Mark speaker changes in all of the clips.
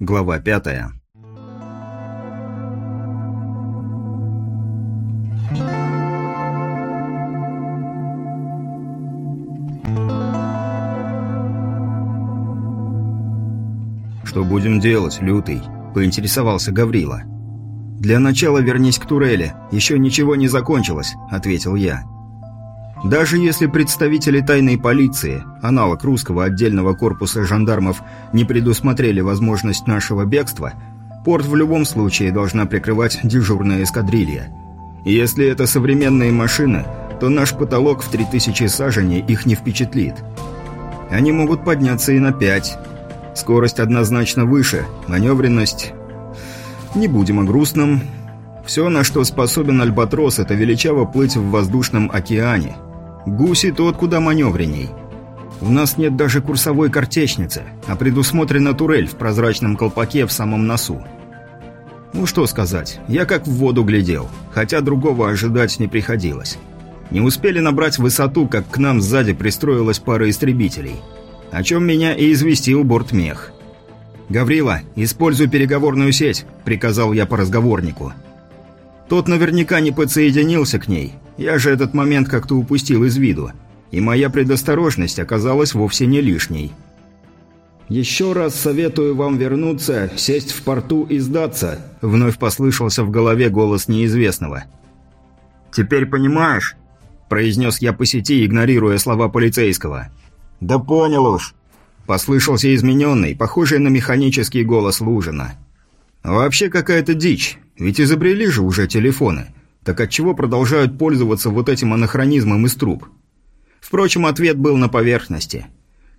Speaker 1: Глава пятая. «Что будем делать, Лютый?» – поинтересовался Гаврила. «Для начала вернись к турели. Еще ничего не закончилось», – ответил я. Даже если представители тайной полиции, аналог русского отдельного корпуса жандармов, не предусмотрели возможность нашего бегства, порт в любом случае должна прикрывать дежурная эскадрилья. Если это современные машины, то наш потолок в 3000 саженей их не впечатлит. Они могут подняться и на 5. Скорость однозначно выше, маневренность... Не будем о грустном. Все, на что способен Альбатрос, это величаво плыть в воздушном океане – Гуси тот куда маневренней. У нас нет даже курсовой картечницы, а предусмотрена турель в прозрачном колпаке в самом носу. Ну что сказать, я как в воду глядел, хотя другого ожидать не приходилось. Не успели набрать высоту, как к нам сзади пристроилась пара истребителей. О чем меня и известил бортмех. «Гаврила, используй переговорную сеть», — приказал я по разговорнику. Тот наверняка не подсоединился к ней, я же этот момент как-то упустил из виду, и моя предосторожность оказалась вовсе не лишней. «Еще раз советую вам вернуться, сесть в порту и сдаться», — вновь послышался в голове голос неизвестного. «Теперь понимаешь?» — произнес я по сети, игнорируя слова полицейского. «Да понял уж», — послышался измененный, похожий на механический голос Лужина. «Вообще какая-то дичь, ведь изобрели же уже телефоны. Так отчего продолжают пользоваться вот этим анахронизмом из труб? Впрочем, ответ был на поверхности.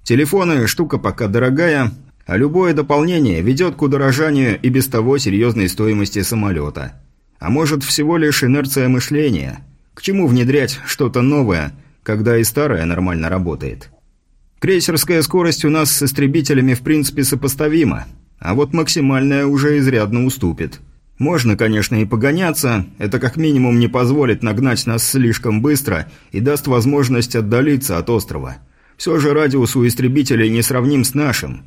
Speaker 1: Телефоны – штука пока дорогая, а любое дополнение ведет к удорожанию и без того серьезной стоимости самолета. А может, всего лишь инерция мышления? К чему внедрять что-то новое, когда и старое нормально работает? Крейсерская скорость у нас с истребителями в принципе сопоставима, а вот максимальная уже изрядно уступит – можно, конечно, и погоняться, это как минимум не позволит нагнать нас слишком быстро и даст возможность отдалиться от острова. Все же радиус у истребителей не сравним с нашим.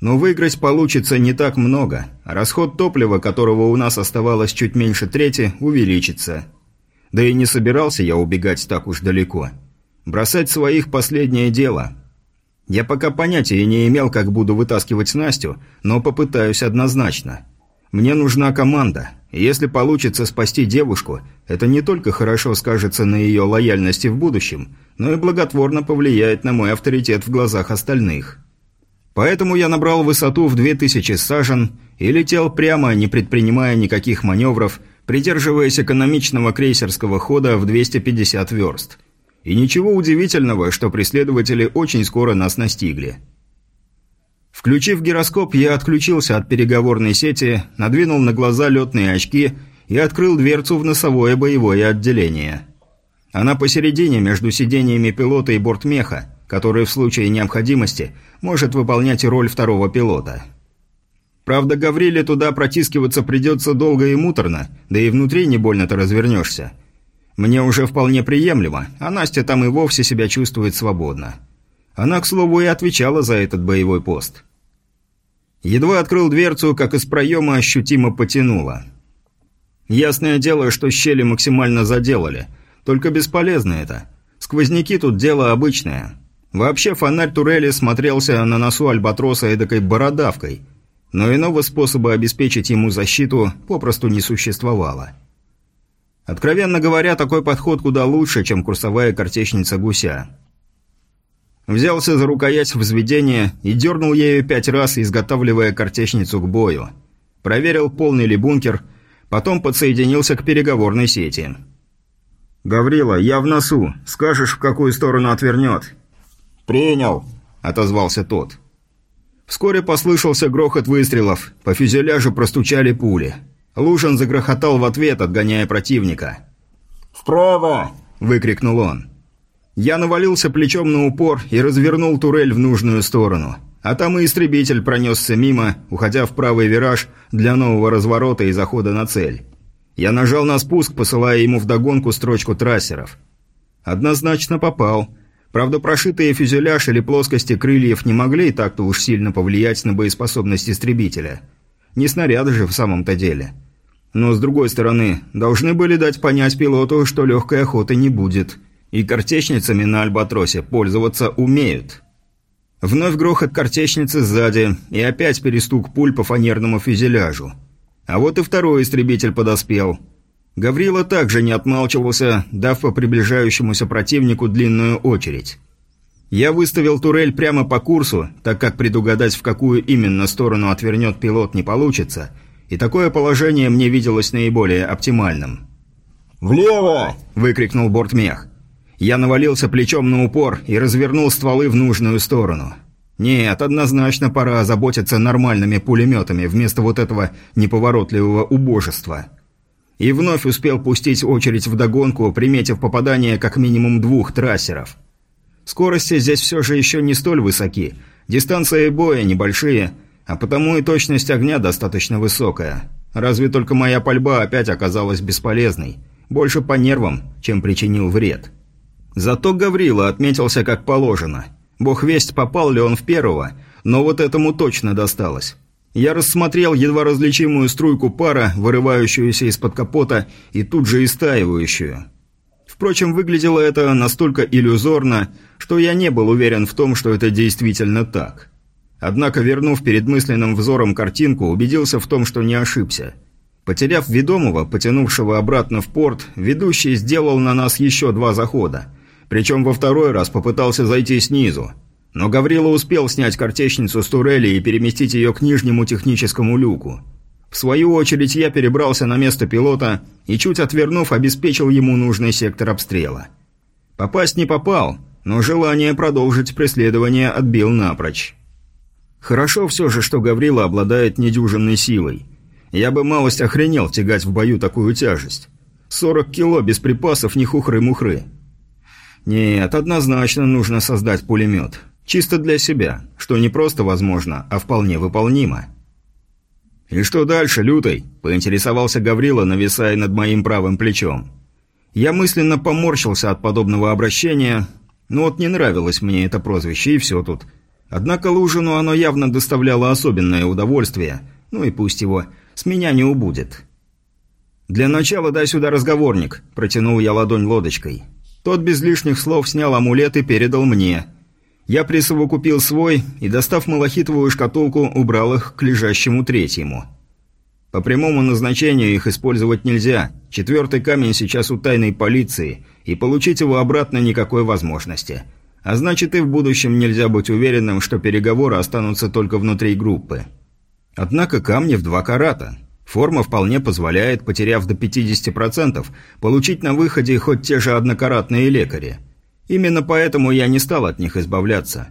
Speaker 1: Но выиграть получится не так много, а расход топлива, которого у нас оставалось чуть меньше трети, увеличится. Да и не собирался я убегать так уж далеко. Бросать своих – последнее дело. Я пока понятия не имел, как буду вытаскивать Настю, но попытаюсь однозначно – мне нужна команда. если получится спасти девушку, это не только хорошо скажется на ее лояльности в будущем, но и благотворно повлияет на мой авторитет в глазах остальных. Поэтому я набрал высоту в 2000 сажен и летел прямо, не предпринимая никаких маневров, придерживаясь экономичного крейсерского хода в 250 верст. И ничего удивительного, что преследователи очень скоро нас настигли. Включив гироскоп, я отключился от переговорной сети, надвинул на глаза летные очки и открыл дверцу в носовое боевое отделение. Она посередине между сидениями пилота и бортмеха, который в случае необходимости может выполнять роль второго пилота. Правда, Гавриле туда протискиваться придется долго и муторно, да и внутри не больно-то развернешься. Мне уже вполне приемлемо, а Настя там и вовсе себя чувствует свободно. Она, к слову, и отвечала за этот боевой пост. Едва открыл дверцу, как из проема ощутимо потянуло. Ясное дело, что щели максимально заделали. Только бесполезно это. Сквозняки тут дело обычное. Вообще фонарь турели смотрелся на носу альбатроса эдакой бородавкой. Но иного способа обеспечить ему защиту попросту не существовало. Откровенно говоря, такой подход куда лучше, чем курсовая картечница гуся. Взялся за рукоять взведения и дернул ею пять раз, изготавливая картечницу к бою. Проверил, полный ли бункер, потом подсоединился к переговорной сети. «Гаврила, я в носу. Скажешь, в какую сторону отвернет?» «Принял», — отозвался тот. Вскоре послышался грохот выстрелов, по фюзеляжу простучали пули. Лужин загрохотал в ответ, отгоняя противника. «Вправо!» – выкрикнул он. Я навалился плечом на упор и развернул турель в нужную сторону. А там и истребитель пронесся мимо, уходя в правый вираж для нового разворота и захода на цель. Я нажал на спуск, посылая ему вдогонку строчку трассеров. Однозначно попал. Правда, прошитые фюзеляж или плоскости крыльев не могли так-то уж сильно повлиять на боеспособность истребителя – Не снаряды же в самом-то деле. Но, с другой стороны, должны были дать понять пилоту, что легкой охоты не будет. И картечницами на Альбатросе пользоваться умеют. Вновь грохот картечницы сзади, и опять перестук пуль по фанерному фюзеляжу. А вот и второй истребитель подоспел. Гаврила также не отмалчивался, дав по приближающемуся противнику длинную очередь. Я выставил турель прямо по курсу, так как предугадать, в какую именно сторону отвернет пилот, не получится, и такое положение мне виделось наиболее оптимальным.
Speaker 2: «Влево!»
Speaker 1: – выкрикнул бортмех. Я навалился плечом на упор и развернул стволы в нужную сторону. Нет, однозначно пора озаботиться нормальными пулеметами вместо вот этого неповоротливого убожества. И вновь успел пустить очередь в догонку, приметив попадание как минимум двух трассеров – Скорости здесь все же еще не столь высоки, дистанции боя небольшие, а потому и точность огня достаточно высокая. Разве только моя пальба опять оказалась бесполезной. Больше по нервам, чем причинил вред. Зато Гаврила отметился как положено. Бог весть, попал ли он в первого, но вот этому точно досталось. Я рассмотрел едва различимую струйку пара, вырывающуюся из-под капота и тут же истаивающую. Впрочем, выглядело это настолько иллюзорно, что я не был уверен в том, что это действительно так. Однако, вернув перед мысленным взором картинку, убедился в том, что не ошибся. Потеряв ведомого, потянувшего обратно в порт, ведущий сделал на нас еще два захода. Причем во второй раз попытался зайти снизу. Но Гаврила успел снять картечницу с турели и переместить ее к нижнему техническому люку. В свою очередь я перебрался на место пилота и, чуть отвернув, обеспечил ему нужный сектор обстрела. Попасть не попал, но желание продолжить преследование отбил напрочь. Хорошо все же, что Гаврила обладает недюжинной силой. Я бы малость охренел тягать в бою такую тяжесть. 40 кило без припасов ни хухры-мухры. Нет, однозначно нужно создать пулемет. Чисто для себя, что не просто возможно, а вполне выполнимо. «И что дальше, Лютый?» – поинтересовался Гаврила, нависая над моим правым плечом. Я мысленно поморщился от подобного обращения, но вот не нравилось мне это прозвище, и все тут. Однако Лужину оно явно доставляло особенное удовольствие, ну и пусть его, с меня не убудет. «Для начала дай сюда разговорник», – протянул я ладонь лодочкой. Тот без лишних слов снял амулет и передал мне – я присовокупил свой и, достав малахитовую шкатулку, убрал их к лежащему третьему. По прямому назначению их использовать нельзя. Четвертый камень сейчас у тайной полиции, и получить его обратно никакой возможности. А значит и в будущем нельзя быть уверенным, что переговоры останутся только внутри группы. Однако камни в два карата. Форма вполне позволяет, потеряв до 50%, получить на выходе хоть те же однокаратные лекари – Именно поэтому я не стал от них избавляться.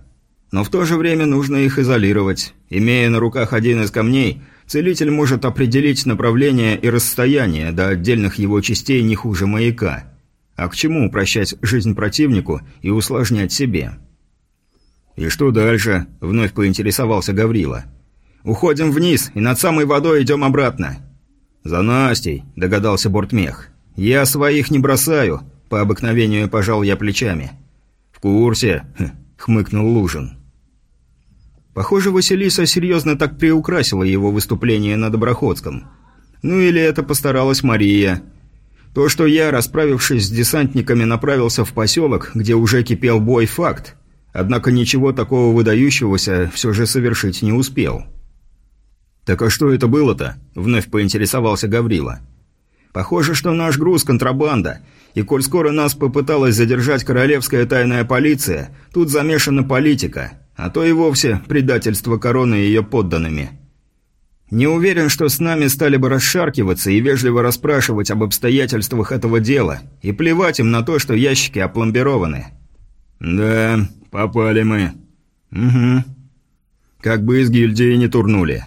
Speaker 1: Но в то же время нужно их изолировать. Имея на руках один из камней, целитель может определить направление и расстояние до отдельных его частей не хуже маяка. А к чему упрощать жизнь противнику и усложнять себе? «И что дальше?» – вновь поинтересовался Гаврила. «Уходим вниз и над самой водой идем обратно». «За Настей», – догадался Бортмех. «Я своих не бросаю, по обыкновению пожал я плечами. «В курсе», — хмыкнул Лужин. Похоже, Василиса серьезно так приукрасила его выступление на Доброходском. Ну или это постаралась Мария. То, что я, расправившись с десантниками, направился в поселок, где уже кипел бой, факт. Однако ничего такого выдающегося все же совершить не успел. «Так а что это было-то?» – вновь поинтересовался Гаврила. «Похоже, что наш груз – контрабанда, и коль скоро нас попыталась задержать королевская тайная полиция, тут замешана политика, а то и вовсе предательство короны и ее подданными. Не уверен, что с нами стали бы расшаркиваться и вежливо расспрашивать об обстоятельствах этого дела, и плевать им на то, что ящики опломбированы. Да, попали мы. Угу. Как бы из гильдии не турнули.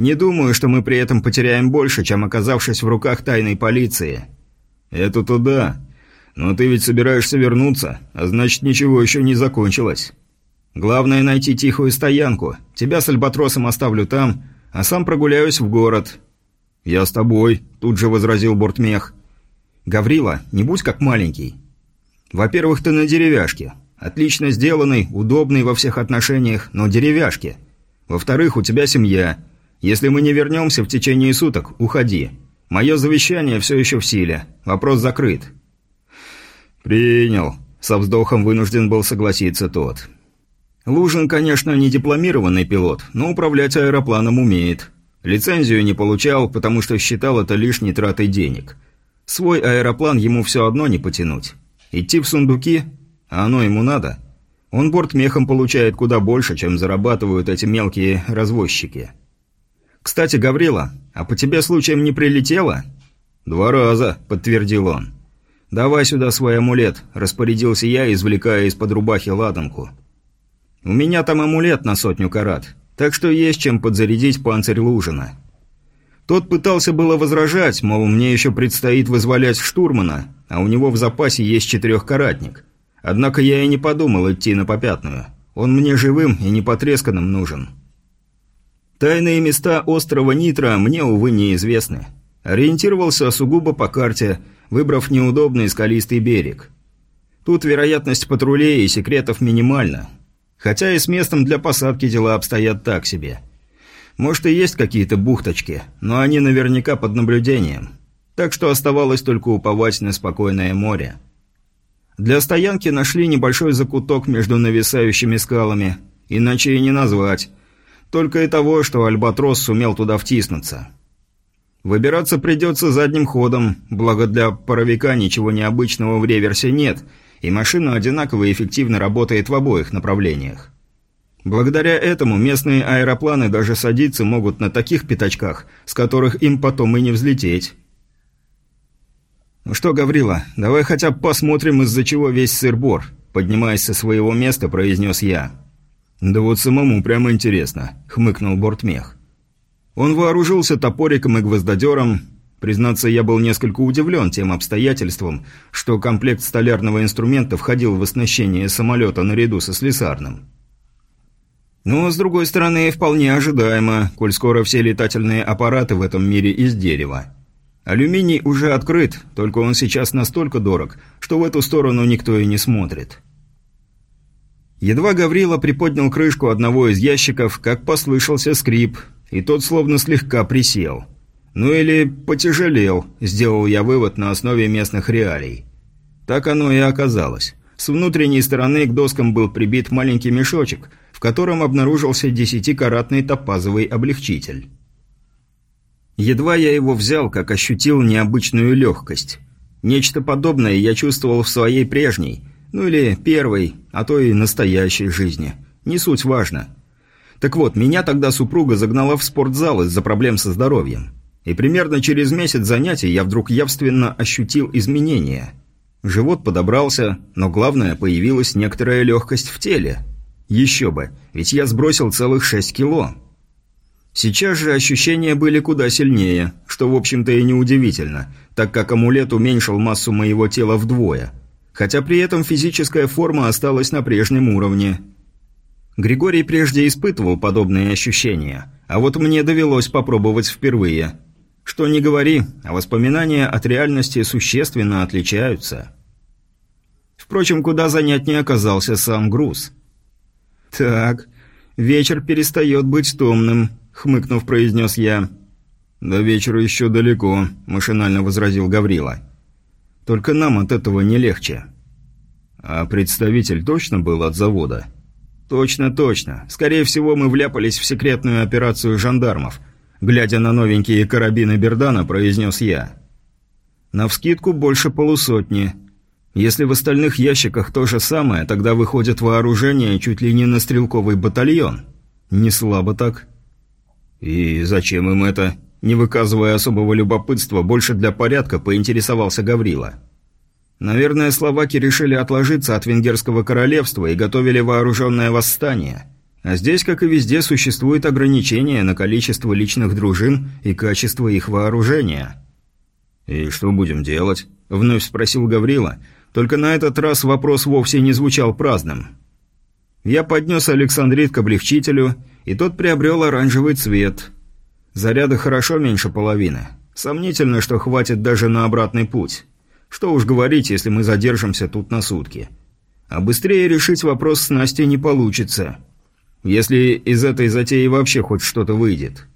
Speaker 1: Не думаю, что мы при этом потеряем больше, чем оказавшись в руках тайной полиции. «Это туда. Но ты ведь собираешься вернуться, а значит, ничего еще не закончилось. Главное найти тихую стоянку. Тебя с Альбатросом оставлю там, а сам прогуляюсь в город». «Я с тобой», – тут же возразил Бортмех. «Гаврила, не будь как маленький. Во-первых, ты на деревяшке. Отлично сделанный, удобный во всех отношениях, но деревяшке. Во-вторых, у тебя семья. Если мы не вернемся в течение суток, уходи. Мое завещание все еще в силе. Вопрос закрыт». «Принял», — со вздохом вынужден был согласиться тот. Лужин, конечно, не дипломированный пилот, но управлять аэропланом умеет. Лицензию не получал, потому что считал это лишней тратой денег. Свой аэроплан ему все одно не потянуть. Идти в сундуки? А оно ему надо? Он бортмехом получает куда больше, чем зарабатывают эти мелкие развозчики. «Кстати, Гаврила, а по тебе случаем не прилетело?» «Два раза», — подтвердил он. «Давай сюда свой амулет», — распорядился я, извлекая из-под рубахи ладанку. «У меня там амулет на сотню карат, так что есть чем подзарядить панцирь Лужина». Тот пытался было возражать, мол, мне еще предстоит вызволять штурмана, а у него в запасе есть четырехкаратник. Однако я и не подумал идти на попятную. Он мне живым и непотресканным нужен. Тайные места острова Нитро мне, увы, неизвестны. Ориентировался сугубо по карте, выбрав неудобный скалистый берег. Тут вероятность патрулей и секретов минимальна. Хотя и с местом для посадки дела обстоят так себе – может и есть какие-то бухточки, но они наверняка под наблюдением. Так что оставалось только уповать на спокойное море. Для стоянки нашли небольшой закуток между нависающими скалами, иначе и не назвать. Только и того, что Альбатрос сумел туда втиснуться. Выбираться придется задним ходом, благо для паровика ничего необычного в реверсе нет, и машина одинаково эффективно работает в обоих направлениях. Благодаря этому местные аэропланы даже садиться могут на таких пятачках, с которых им потом и не взлететь. «Ну что, Гаврила, давай хотя бы посмотрим, из-за чего весь сыр-бор», поднимаясь со своего места, произнес я. «Да вот самому прямо интересно», — хмыкнул бортмех. Он вооружился топориком и гвоздодером. Признаться, я был несколько удивлен тем обстоятельством, что комплект столярного инструмента входил в оснащение самолета наряду со слесарным. Но, с другой стороны, вполне ожидаемо, коль скоро все летательные аппараты в этом мире из дерева. Алюминий уже открыт, только он сейчас настолько дорог, что в эту сторону никто и не смотрит. Едва Гаврила приподнял крышку одного из ящиков, как послышался скрип, и тот словно слегка присел. Ну или потяжелел, сделал я вывод на основе местных реалий. Так оно и оказалось. С внутренней стороны к доскам был прибит маленький мешочек, в котором обнаружился десятикаратный топазовый облегчитель. Едва я его взял, как ощутил необычную легкость. Нечто подобное я чувствовал в своей прежней, ну или первой, а то и настоящей жизни. Не суть важно. Так вот, меня тогда супруга загнала в спортзал из-за проблем со здоровьем. И примерно через месяц занятий я вдруг явственно ощутил изменения. Живот подобрался, но главное, появилась некоторая легкость в теле – еще бы, ведь я сбросил целых 6 кило. Сейчас же ощущения были куда сильнее, что в общем-то и неудивительно, так как амулет уменьшил массу моего тела вдвое. Хотя при этом физическая форма осталась на прежнем уровне. Григорий прежде испытывал подобные ощущения, а вот мне довелось попробовать впервые. Что не говори, а воспоминания от реальности существенно отличаются. Впрочем, куда занятнее оказался сам груз – «Так, вечер перестает быть томным», — хмыкнув, произнес я. «До вечера еще далеко», — машинально возразил Гаврила. «Только нам от этого не легче». «А представитель точно был от завода?» «Точно, точно. Скорее всего, мы вляпались в секретную операцию жандармов», — глядя на новенькие карабины Бердана, произнес я. «Навскидку больше полусотни. Если в остальных ящиках то же самое, тогда выходит вооружение чуть ли не на стрелковый батальон. Не слабо так. И зачем им это? Не выказывая особого любопытства, больше для порядка поинтересовался Гаврила. Наверное, словаки решили отложиться от венгерского королевства и готовили вооруженное восстание. А здесь, как и везде, существует ограничение на количество личных дружин и качество их вооружения. «И что будем делать?» – вновь спросил Гаврила – только на этот раз вопрос вовсе не звучал праздным. Я поднес Александрит к облегчителю, и тот приобрел оранжевый цвет. Заряда хорошо меньше половины. Сомнительно, что хватит даже на обратный путь. Что уж говорить, если мы задержимся тут на сутки. А быстрее решить вопрос с Настей не получится. Если из этой затеи вообще хоть что-то выйдет.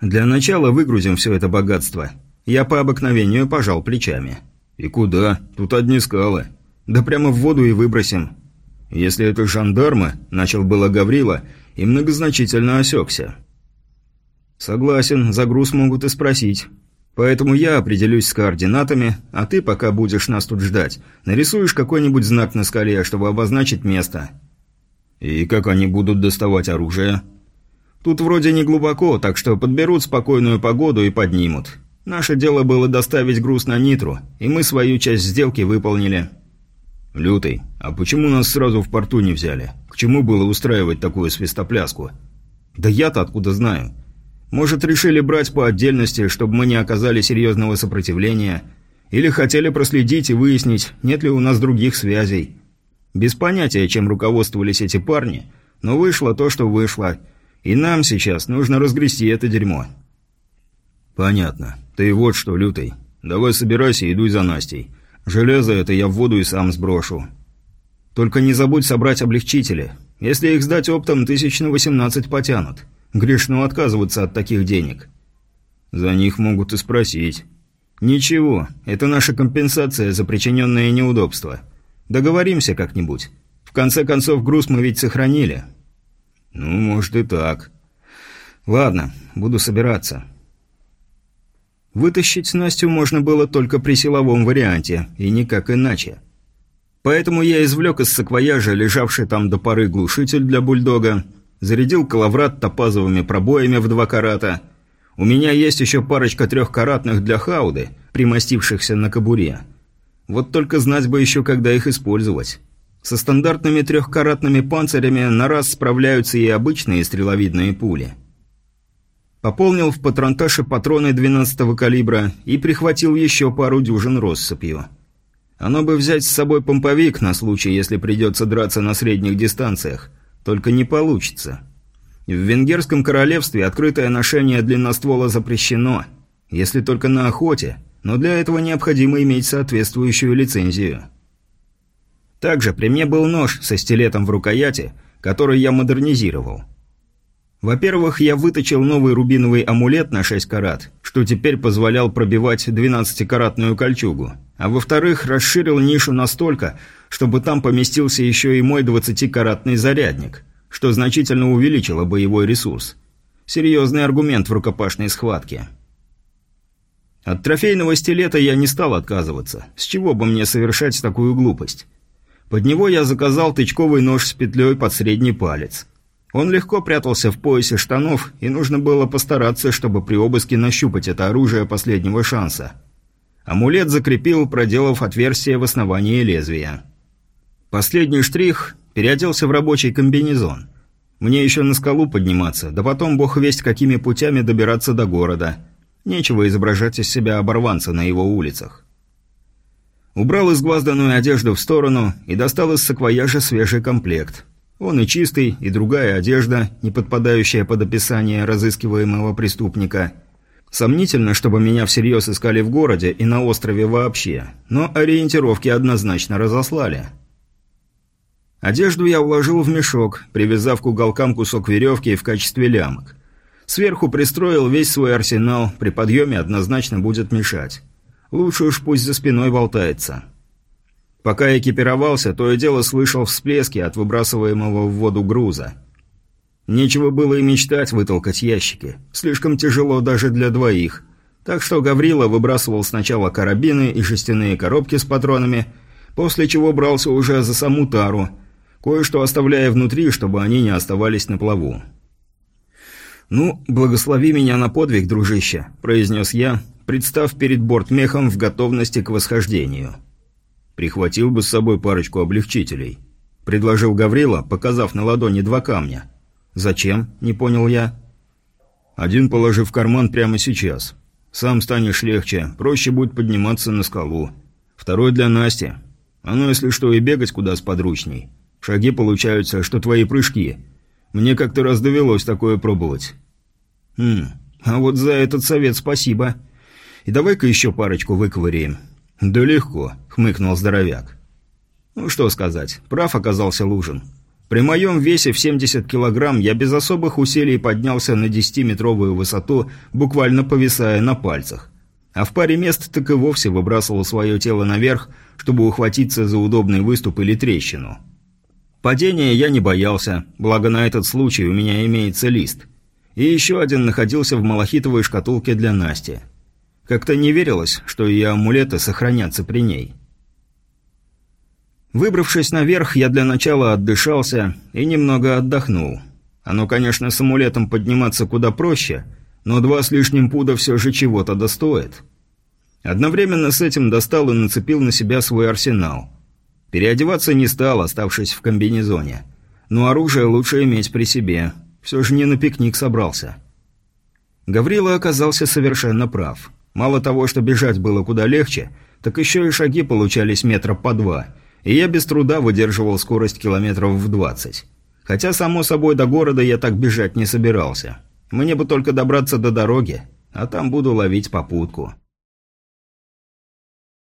Speaker 1: Для начала выгрузим все это богатство. Я по обыкновению пожал плечами.
Speaker 2: И куда? Тут одни скалы.
Speaker 1: Да прямо в воду и выбросим.
Speaker 2: Если это жандармы, начал было Гаврила и многозначительно осекся.
Speaker 1: Согласен, за груз могут и спросить. Поэтому я определюсь с координатами, а ты, пока будешь нас тут ждать, нарисуешь какой-нибудь знак на скале, чтобы обозначить место.
Speaker 2: И как они будут доставать оружие?
Speaker 1: Тут вроде не глубоко, так что подберут спокойную погоду и поднимут. Наше дело было доставить груз на Нитру, и мы свою часть сделки выполнили.
Speaker 2: «Лютый, а почему нас сразу в порту не взяли? К чему было устраивать такую свистопляску?»
Speaker 1: «Да я-то откуда знаю? Может, решили брать по отдельности, чтобы мы не оказали серьезного сопротивления, или хотели проследить и выяснить, нет ли у нас других связей. Без понятия, чем руководствовались эти парни, но вышло то, что вышло, и нам сейчас нужно разгрести это дерьмо».
Speaker 2: «Понятно. Ты вот что, Лютый. Давай собирайся и идуй за Настей. Железо это я в воду и сам сброшу.
Speaker 1: Только не забудь собрать облегчители. Если их сдать оптом, тысяч на восемнадцать потянут. Грешно отказываться от таких денег».
Speaker 2: «За них могут и спросить».
Speaker 1: «Ничего, это наша компенсация за причиненное неудобство. Договоримся как-нибудь. В конце концов, груз мы ведь сохранили».
Speaker 2: «Ну, может и так».
Speaker 1: «Ладно, буду собираться. Вытащить Настю можно было только при силовом варианте, и никак иначе. Поэтому я извлек из саквояжа лежавший там до поры глушитель для бульдога, зарядил коловрат топазовыми пробоями в два карата. У меня есть еще парочка трехкаратных для хауды, примостившихся на кобуре. Вот только знать бы еще, когда их использовать. Со стандартными трехкаратными панцирями на раз справляются и обычные стреловидные пули. Пополнил в патронташе патроны 12-го калибра и прихватил еще пару дюжин россыпью. Оно бы взять с собой помповик на случай, если придется драться на средних дистанциях. Только не получится. В Венгерском королевстве открытое ношение длинноствола запрещено, если только на охоте, но для этого необходимо иметь соответствующую лицензию. Также при мне был нож со стилетом в рукояти, который я модернизировал. Во-первых, я выточил новый рубиновый амулет на 6 карат, что теперь позволял пробивать 12-каратную кольчугу. А во-вторых, расширил нишу настолько, чтобы там поместился еще и мой 20-каратный зарядник, что значительно увеличило боевой ресурс. Серьезный аргумент в рукопашной схватке. От трофейного стилета я не стал отказываться. С чего бы мне совершать такую глупость? Под него я заказал тычковый нож с петлей под средний палец. Он легко прятался в поясе штанов, и нужно было постараться, чтобы при обыске нащупать это оружие последнего шанса. Амулет закрепил, проделав отверстие в основании лезвия. Последний штрих – переоделся в рабочий комбинезон. Мне еще на скалу подниматься, да потом бог весть какими путями добираться до города. Нечего изображать из себя оборванца на его улицах. Убрал изгвазданную одежду в сторону и достал из саквояжа свежий комплект – он и чистый, и другая одежда, не подпадающая под описание разыскиваемого преступника. Сомнительно, чтобы меня всерьез искали в городе и на острове вообще, но ориентировки однозначно разослали. Одежду я уложил в мешок, привязав к уголкам кусок веревки в качестве лямок. Сверху пристроил весь свой арсенал, при подъеме однозначно будет мешать. Лучше уж пусть за спиной болтается. Пока экипировался, то и дело слышал всплески от выбрасываемого в воду груза. Нечего было и мечтать вытолкать ящики. Слишком тяжело даже для двоих. Так что Гаврила выбрасывал сначала карабины и шестяные коробки с патронами, после чего брался уже за саму тару, кое-что оставляя внутри, чтобы они не оставались на плаву. «Ну, благослови меня на подвиг, дружище», – произнес я, представ перед бортмехом в готовности к восхождению.
Speaker 2: «Прихватил бы с собой парочку облегчителей», – предложил Гаврила, показав на ладони два камня.
Speaker 1: «Зачем?» – не понял я.
Speaker 2: «Один положи в карман прямо сейчас. Сам станешь легче, проще будет подниматься на скалу. Второй для Насти. Ну, если что, и бегать куда сподручней. Шаги получаются, что твои прыжки. Мне как-то раз довелось такое пробовать».
Speaker 1: «Хм, а вот за этот совет спасибо. И давай-ка еще парочку выковыряем.
Speaker 2: «Да легко», — хмыкнул здоровяк.
Speaker 1: «Ну что сказать, прав оказался Лужин. При моем весе в 70 килограмм я без особых усилий поднялся на 10-метровую высоту, буквально повисая на пальцах. А в паре мест так и вовсе выбрасывал свое тело наверх, чтобы ухватиться за удобный выступ или трещину. Падения я не боялся, благо на этот случай у меня имеется лист. И еще один находился в малахитовой шкатулке для Насти. Как-то не верилось, что и амулеты сохранятся при ней. Выбравшись наверх, я для начала отдышался и немного отдохнул. Оно, конечно, с амулетом подниматься куда проще, но два с лишним пуда все же чего-то достоит. Одновременно с этим достал и нацепил на себя свой арсенал. Переодеваться не стал, оставшись в комбинезоне. Но оружие лучше иметь при себе. Все же не на пикник собрался. Гаврила оказался совершенно прав. Мало того, что бежать было куда легче, так еще и шаги получались метра по два – и я без труда выдерживал скорость километров в 20. Хотя, само собой, до города я так бежать не собирался. Мне бы только добраться до дороги, а там буду ловить попутку.